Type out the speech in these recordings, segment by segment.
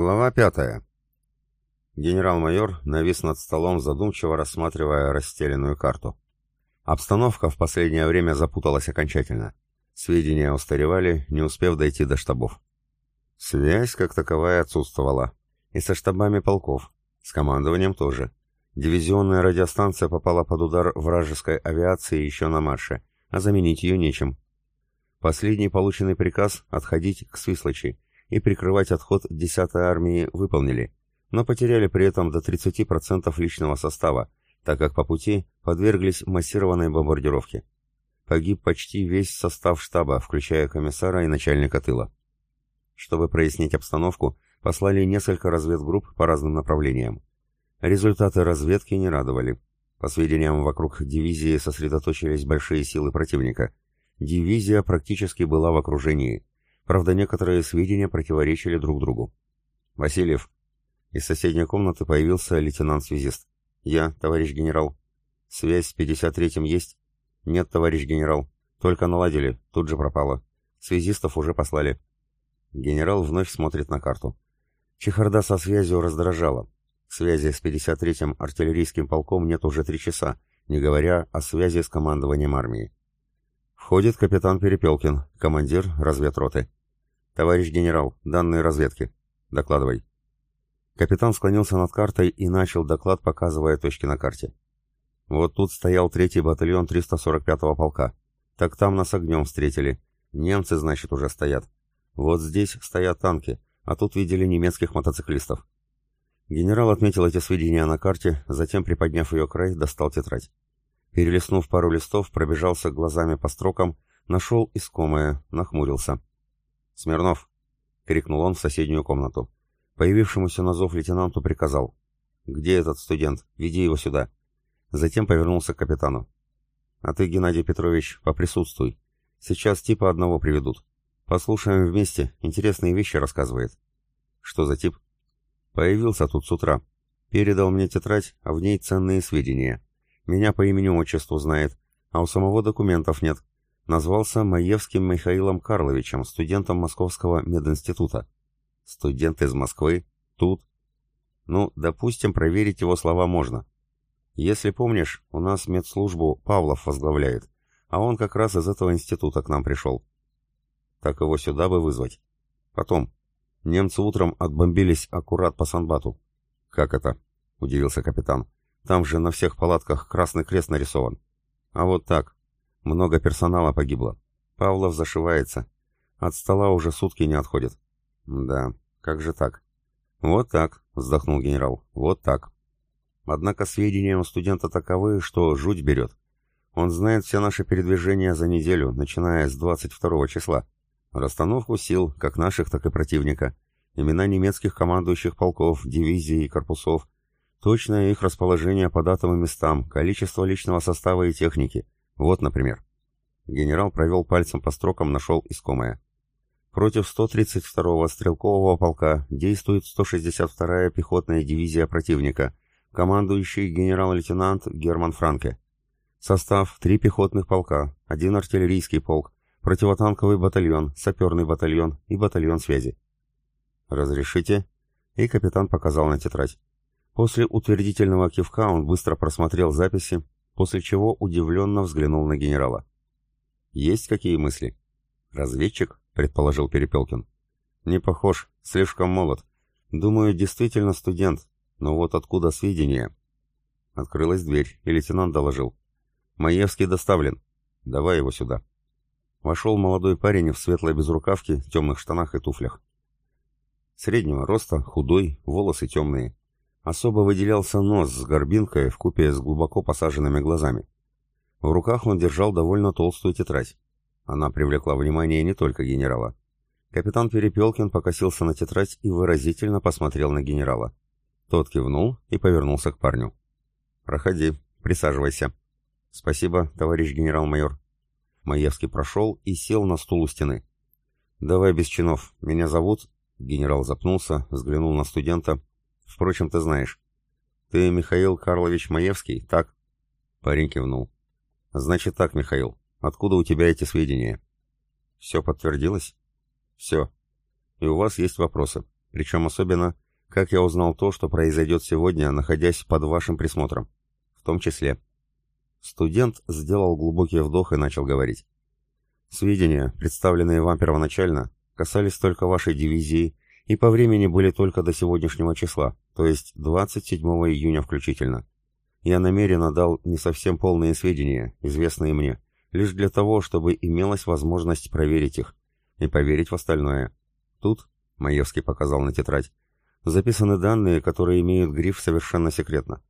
Глава пятая. Генерал-майор навис над столом, задумчиво рассматривая расстеленную карту. Обстановка в последнее время запуталась окончательно. Сведения устаревали, не успев дойти до штабов. Связь, как таковая, отсутствовала. И со штабами полков. С командованием тоже. Дивизионная радиостанция попала под удар вражеской авиации еще на марше, а заменить ее нечем. Последний полученный приказ отходить к Свислочи и прикрывать отход 10-й армии выполнили, но потеряли при этом до 30% личного состава, так как по пути подверглись массированной бомбардировке. Погиб почти весь состав штаба, включая комиссара и начальника тыла. Чтобы прояснить обстановку, послали несколько разведгрупп по разным направлениям. Результаты разведки не радовали. По сведениям, вокруг дивизии сосредоточились большие силы противника. Дивизия практически была в окружении. Правда, некоторые сведения противоречили друг другу. «Васильев». Из соседней комнаты появился лейтенант-связист. «Я, товарищ генерал». «Связь с 53-м есть?» «Нет, товарищ генерал. Только наладили. Тут же пропало. Связистов уже послали». Генерал вновь смотрит на карту. Чехарда со связью раздражала. Связи с 53-м артиллерийским полком нет уже три часа, не говоря о связи с командованием армии. Входит капитан Перепелкин, командир разведроты. «Товарищ генерал, данные разведки. Докладывай». Капитан склонился над картой и начал доклад, показывая точки на карте. Вот тут стоял третий батальон 345-го полка. Так там нас огнем встретили. Немцы, значит, уже стоят. Вот здесь стоят танки, а тут видели немецких мотоциклистов. Генерал отметил эти сведения на карте, затем, приподняв ее край, достал тетрадь. Перелистнув пару листов, пробежался глазами по строкам, нашел искомое, нахмурился. «Смирнов!» — крикнул он в соседнюю комнату. Появившемуся на зов лейтенанту приказал. «Где этот студент? Веди его сюда». Затем повернулся к капитану. «А ты, Геннадий Петрович, поприсутствуй. Сейчас типа одного приведут. Послушаем вместе, интересные вещи рассказывает». «Что за тип?» Появился тут с утра. Передал мне тетрадь, а в ней ценные сведения. Меня по имени-отчеству знает, а у самого документов нет. Назвался Маевским Михаилом Карловичем, студентом Московского мединститута. Студент из Москвы? Тут? Ну, допустим, проверить его слова можно. Если помнишь, у нас медслужбу Павлов возглавляет, а он как раз из этого института к нам пришел. Так его сюда бы вызвать. Потом, Немцы утром отбомбились аккурат по Санбату. «Как это?» — удивился капитан. «Там же на всех палатках красный крест нарисован». «А вот так. Много персонала погибло. Павлов зашивается. От стола уже сутки не отходит». «Да, как же так?» «Вот так», — вздохнул генерал. «Вот так». Однако сведения у студента таковы, что жуть берет. Он знает все наши передвижения за неделю, начиная с 22 числа. Расстановку сил, как наших, так и противника, имена немецких командующих полков, дивизий и корпусов, точное их расположение по датам и местам, количество личного состава и техники. Вот, например. Генерал провел пальцем по строкам, нашел искомое. Против 132-го стрелкового полка действует 162-я пехотная дивизия противника, командующий генерал-лейтенант Герман Франке. Состав – три пехотных полка, один артиллерийский полк, противотанковый батальон, саперный батальон и батальон связи. «Разрешите?» И капитан показал на тетрадь. После утвердительного кивка он быстро просмотрел записи, после чего удивленно взглянул на генерала. «Есть какие мысли?» «Разведчик?» — предположил Перепелкин. «Не похож, слишком молод. Думаю, действительно студент, но вот откуда сведения?» Открылась дверь, и лейтенант доложил. «Маевский доставлен. Давай его сюда». Вошел молодой парень в светлой безрукавке, темных штанах и туфлях. Среднего роста, худой, волосы темные. Особо выделялся нос с горбинкой в купе с глубоко посаженными глазами. В руках он держал довольно толстую тетрадь. Она привлекла внимание не только генерала. Капитан Перепелкин покосился на тетрадь и выразительно посмотрел на генерала. Тот кивнул и повернулся к парню. «Проходи, присаживайся». «Спасибо, товарищ генерал-майор». Маевский прошел и сел на стул у стены. «Давай без чинов. Меня зовут...» Генерал запнулся, взглянул на студента. «Впрочем, ты знаешь. Ты Михаил Карлович Маевский, так?» Парень кивнул. «Значит так, Михаил. Откуда у тебя эти сведения?» «Все подтвердилось?» «Все. И у вас есть вопросы. Причем особенно, как я узнал то, что произойдет сегодня, находясь под вашим присмотром. В том числе. Студент сделал глубокий вдох и начал говорить. Сведения, представленные вам первоначально, касались только вашей дивизии и по времени были только до сегодняшнего числа, то есть 27 июня включительно. Я намеренно дал не совсем полные сведения, известные мне, лишь для того, чтобы имелась возможность проверить их и поверить в остальное. Тут, Маевский показал на тетрадь, записаны данные, которые имеют гриф «Совершенно секретно».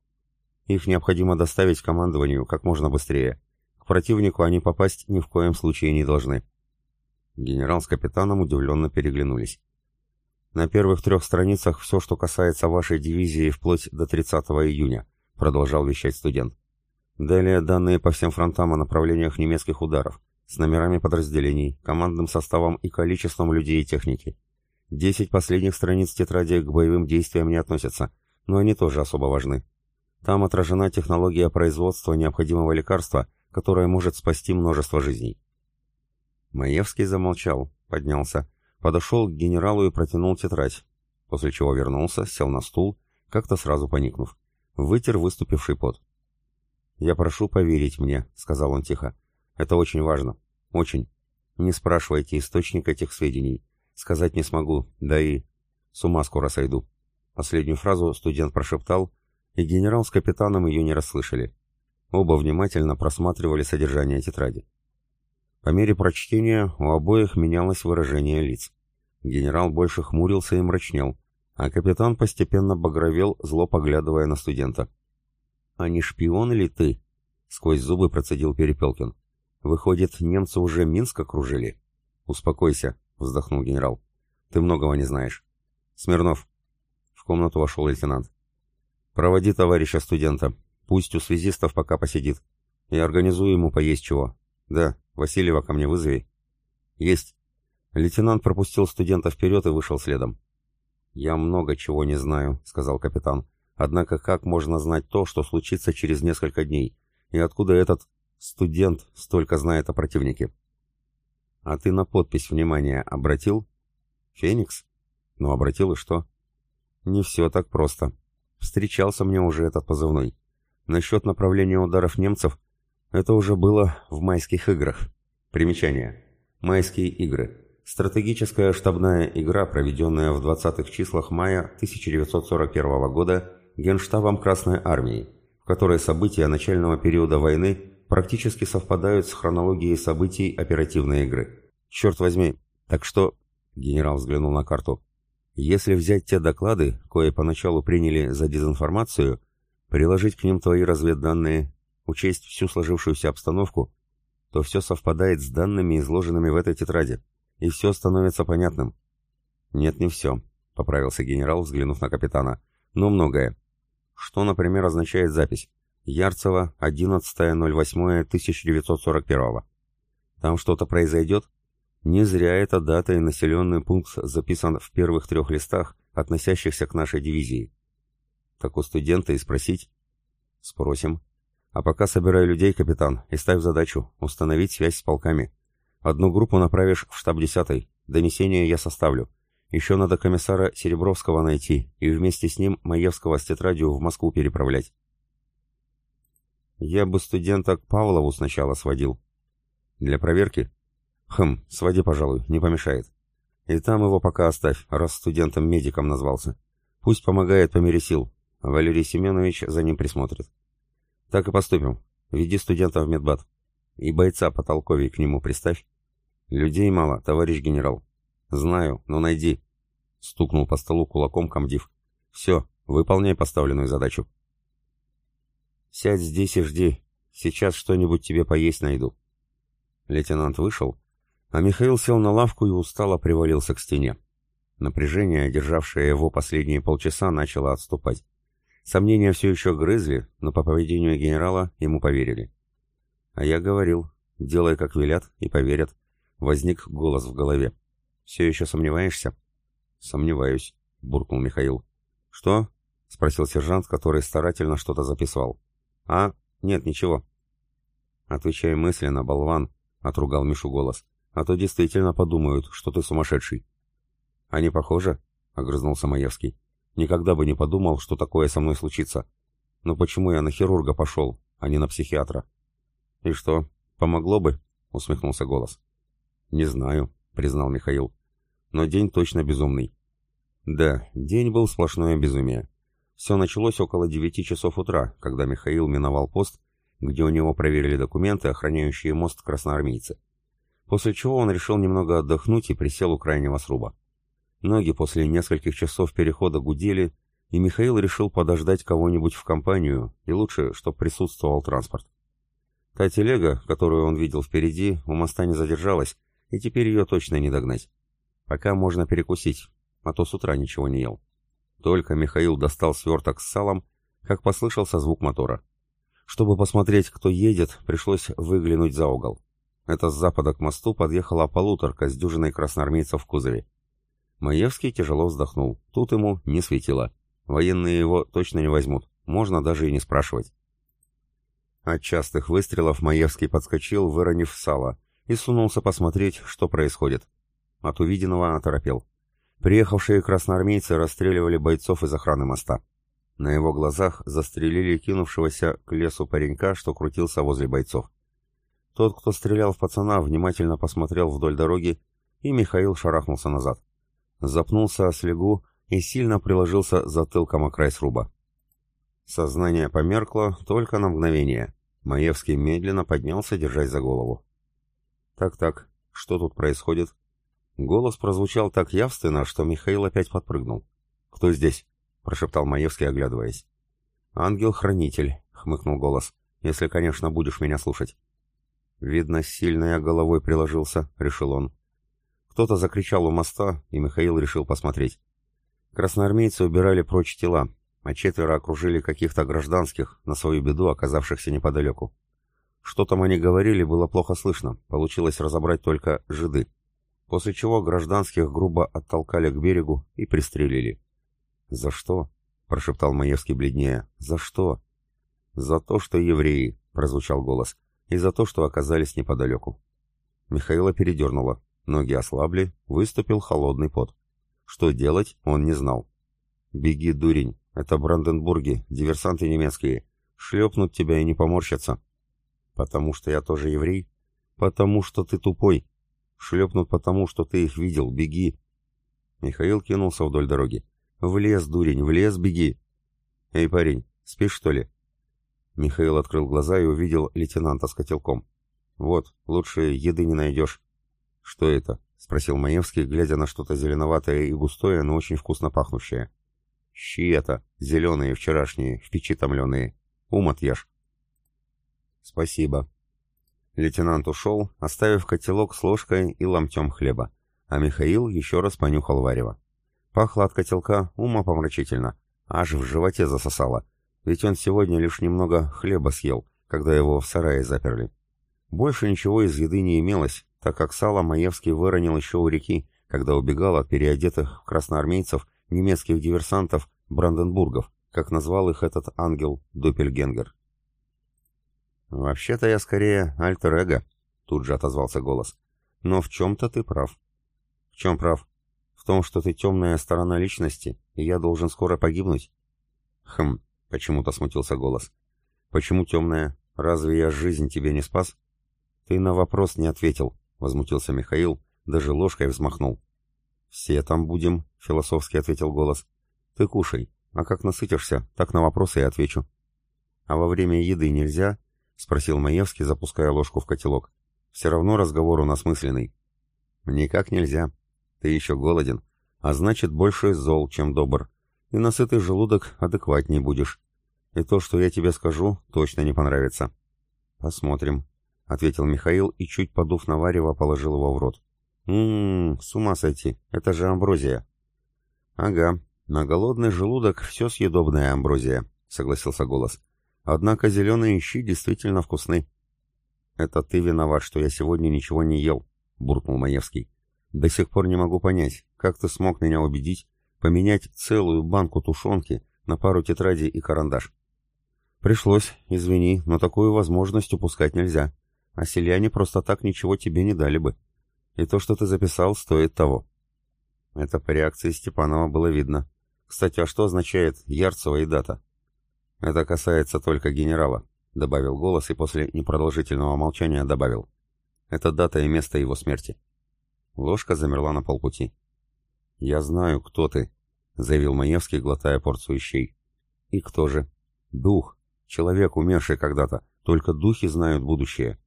Их необходимо доставить командованию как можно быстрее. К противнику они попасть ни в коем случае не должны. Генерал с капитаном удивленно переглянулись. На первых трех страницах все, что касается вашей дивизии вплоть до 30 июня, продолжал вещать студент. Далее данные по всем фронтам о направлениях немецких ударов, с номерами подразделений, командным составом и количеством людей и техники. Десять последних страниц тетради к боевым действиям не относятся, но они тоже особо важны. Там отражена технология производства необходимого лекарства, которое может спасти множество жизней. Маевский замолчал, поднялся, подошел к генералу и протянул тетрадь, после чего вернулся, сел на стул, как-то сразу поникнув. Вытер выступивший пот. «Я прошу поверить мне», — сказал он тихо. «Это очень важно. Очень. Не спрашивайте источник этих сведений. Сказать не смогу, да и... С ума скоро сойду. Последнюю фразу студент прошептал, и генерал с капитаном ее не расслышали. Оба внимательно просматривали содержание тетради. По мере прочтения у обоих менялось выражение лиц. Генерал больше хмурился и мрачнел, а капитан постепенно багровел, зло поглядывая на студента. «А не шпион ли ты?» — сквозь зубы процедил Перепелкин. «Выходит, немцы уже Минск окружили?» «Успокойся», вздохнул генерал. Ты многого не знаешь. Смирнов. В комнату вошел лейтенант. Проводи товарища студента. Пусть у связистов пока посидит. И организуй ему поесть чего. Да, Васильева ко мне вызови. Есть. Лейтенант пропустил студента вперед и вышел следом. «Я много чего не знаю», — сказал капитан. «Однако как можно знать то, что случится через несколько дней? И откуда этот студент столько знает о противнике?» А ты на подпись внимание обратил? Феникс? Ну, обратил и что? Не все так просто. Встречался мне уже этот позывной. Насчет направления ударов немцев, это уже было в майских играх. Примечание. Майские игры. Стратегическая штабная игра, проведенная в 20-х числах мая 1941 года Генштабом Красной Армии, в которой события начального периода войны практически совпадают с хронологией событий оперативной игры. Черт возьми, так что... Генерал взглянул на карту. Если взять те доклады, кое поначалу приняли за дезинформацию, приложить к ним твои разведданные, учесть всю сложившуюся обстановку, то все совпадает с данными, изложенными в этой тетради, и все становится понятным. Нет, не все, поправился генерал, взглянув на капитана, но многое. Что, например, означает запись? Ярцево, 11.08.1941. Там что-то произойдет? Не зря эта дата и населенный пункт записан в первых трех листах, относящихся к нашей дивизии. Так у студента и спросить? Спросим. А пока собирай людей, капитан, и ставь задачу установить связь с полками. Одну группу направишь в штаб 10 Донесение я составлю. Еще надо комиссара Серебровского найти и вместе с ним Маевского с тетрадью в Москву переправлять. Я бы студента к Павлову сначала сводил. Для проверки? Хм, своди, пожалуй, не помешает. И там его пока оставь, раз студентом-медиком назвался. Пусть помогает по мере сил. Валерий Семенович за ним присмотрит. Так и поступим. Веди студента в медбат. И бойца потолковей к нему приставь. Людей мало, товарищ генерал. Знаю, но найди. Стукнул по столу кулаком комдив. Все, выполняй поставленную задачу. «Сядь здесь и жди. Сейчас что-нибудь тебе поесть найду». Лейтенант вышел, а Михаил сел на лавку и устало привалился к стене. Напряжение, державшее его последние полчаса, начало отступать. Сомнения все еще грызли, но по поведению генерала ему поверили. А я говорил, делай как велят, и поверят. Возник голос в голове. «Все еще сомневаешься?» «Сомневаюсь», — буркнул Михаил. «Что?» — спросил сержант, который старательно что-то записывал. «А? Нет, ничего». «Отвечай мысленно, болван», — отругал Мишу голос. «А то действительно подумают, что ты сумасшедший». «А не похоже?» — огрызнулся Маевский. «Никогда бы не подумал, что такое со мной случится. Но почему я на хирурга пошел, а не на психиатра?» «И что, помогло бы?» — усмехнулся голос. «Не знаю», — признал Михаил. «Но день точно безумный». Да, день был сплошное безумие. Все началось около девяти часов утра, когда Михаил миновал пост, где у него проверили документы, охраняющие мост красноармейцы. После чего он решил немного отдохнуть и присел у крайнего сруба. Ноги после нескольких часов перехода гудели, и Михаил решил подождать кого-нибудь в компанию, и лучше, чтобы присутствовал транспорт. Та телега, которую он видел впереди, у моста не задержалась, и теперь ее точно не догнать. Пока можно перекусить, а то с утра ничего не ел. Только Михаил достал сверток с салом, как послышался звук мотора. Чтобы посмотреть, кто едет, пришлось выглянуть за угол. Это с запада к мосту подъехала полуторка с дюжиной красноармейцев в кузове. Маевский тяжело вздохнул. Тут ему не светило. Военные его точно не возьмут. Можно даже и не спрашивать. От частых выстрелов Маевский подскочил, выронив сало, и сунулся посмотреть, что происходит. От увиденного оторопел. Приехавшие красноармейцы расстреливали бойцов из охраны моста. На его глазах застрелили кинувшегося к лесу паренька, что крутился возле бойцов. Тот, кто стрелял в пацана, внимательно посмотрел вдоль дороги, и Михаил шарахнулся назад. Запнулся о слегу и сильно приложился затылком о край сруба. Сознание померкло только на мгновение. Маевский медленно поднялся, держась за голову. «Так-так, что тут происходит?» Голос прозвучал так явственно, что Михаил опять подпрыгнул. «Кто здесь?» — прошептал Маевский, оглядываясь. «Ангел-хранитель», — хмыкнул голос, — «если, конечно, будешь меня слушать». «Видно, сильно я головой приложился», — решил он. Кто-то закричал у моста, и Михаил решил посмотреть. Красноармейцы убирали прочь тела, а четверо окружили каких-то гражданских, на свою беду оказавшихся неподалеку. Что там они говорили, было плохо слышно, получилось разобрать только «жиды» после чего гражданских грубо оттолкали к берегу и пристрелили. «За что?» — прошептал Маевский бледнее. «За что?» «За то, что евреи», — прозвучал голос, — «и за то, что оказались неподалеку». Михаила передернуло, ноги ослабли, выступил холодный пот. Что делать, он не знал. «Беги, дурень, это Бранденбурги, диверсанты немецкие. Шлепнут тебя и не поморщатся». «Потому что я тоже еврей?» «Потому что ты тупой», Шлепнут потому, что ты их видел. Беги!» Михаил кинулся вдоль дороги. «В лес, дурень, в лес беги!» «Эй, парень, спишь, что ли?» Михаил открыл глаза и увидел лейтенанта с котелком. «Вот, лучше еды не найдешь». «Что это?» — спросил Маевский, глядя на что-то зеленоватое и густое, но очень вкусно пахнущее. «Щи это, зеленые, вчерашние, в печи томленые. Ум отъешь». «Спасибо», Лейтенант ушел, оставив котелок с ложкой и ломтем хлеба, а Михаил еще раз понюхал варево. Пахло от котелка умопомрачительно, аж в животе засосало, ведь он сегодня лишь немного хлеба съел, когда его в сарае заперли. Больше ничего из еды не имелось, так как сало Маевский выронил еще у реки, когда убегал от переодетых красноармейцев немецких диверсантов Бранденбургов, как назвал их этот ангел Доппельгенгер. «Вообще-то я скорее альтер-эго», — тут же отозвался голос. «Но в чем-то ты прав». «В чем прав?» «В том, что ты темная сторона личности, и я должен скоро погибнуть». «Хм», — почему-то смутился голос. «Почему темная? Разве я жизнь тебе не спас?» «Ты на вопрос не ответил», — возмутился Михаил, даже ложкой взмахнул. «Все там будем», — философски ответил голос. «Ты кушай, а как насытишься, так на вопросы и отвечу». «А во время еды нельзя?» — спросил Маевский, запуская ложку в котелок. «Все равно разговор у нас мысленный». «Никак нельзя. Ты еще голоден, а значит, больше зол, чем добр. И на сытый желудок адекватней будешь. И то, что я тебе скажу, точно не понравится». «Посмотрим», — ответил Михаил и, чуть подув на варево, положил его в рот. «Ммм, с ума сойти, это же амброзия». «Ага, на голодный желудок все съедобная амброзия», — согласился голос. Однако зеленые щи действительно вкусны. «Это ты виноват, что я сегодня ничего не ел», — буркнул Маевский. «До сих пор не могу понять, как ты смог меня убедить поменять целую банку тушенки на пару тетрадей и карандаш?» «Пришлось, извини, но такую возможность упускать нельзя. А селяне просто так ничего тебе не дали бы. И то, что ты записал, стоит того». Это по реакции Степанова было видно. Кстати, а что означает Ярцева и дата? Это касается только генерала, добавил голос и после непродолжительного молчания добавил. Это дата и место его смерти. Ложка замерла на полпути. «Я знаю, кто ты», — заявил Маевский, глотая порцию щей. «И кто же?» «Дух. Человек, умерший когда-то. Только духи знают будущее».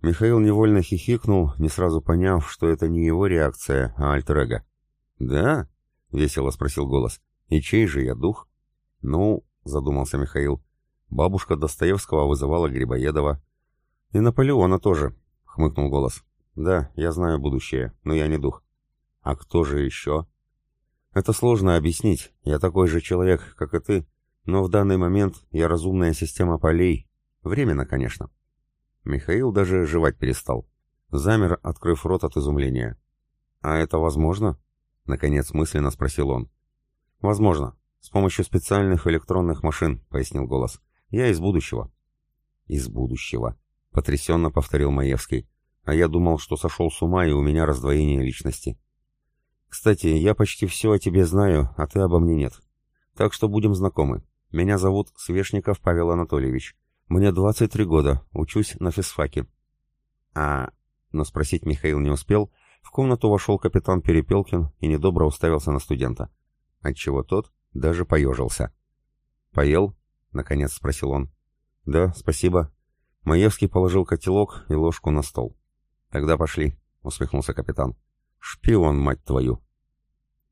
Михаил невольно хихикнул, не сразу поняв, что это не его реакция, а альтер-эго. «Да?» — весело спросил голос. «И чей же я дух?» «Ну», — задумался Михаил, — «бабушка Достоевского вызывала Грибоедова». «И Наполеона тоже», — хмыкнул голос. «Да, я знаю будущее, но я не дух». «А кто же еще?» «Это сложно объяснить. Я такой же человек, как и ты, но в данный момент я разумная система полей. Временно, конечно». Михаил даже жевать перестал. Замер, открыв рот от изумления. «А это возможно?» Наконец мысленно спросил он. «Возможно. С помощью специальных электронных машин», — пояснил голос. «Я из будущего». «Из будущего», — потрясенно повторил Маевский. «А я думал, что сошел с ума, и у меня раздвоение личности». «Кстати, я почти все о тебе знаю, а ты обо мне нет. Так что будем знакомы. Меня зовут Свешников Павел Анатольевич. Мне 23 года, учусь на физфаке». «А...» Но спросить Михаил не успел, в комнату вошел капитан Перепелкин и недобро уставился на студента. Отчего тот даже поежился. «Поел?» — наконец спросил он. «Да, спасибо». Маевский положил котелок и ложку на стол. «Тогда пошли», — усмехнулся капитан. «Шпион, мать твою!»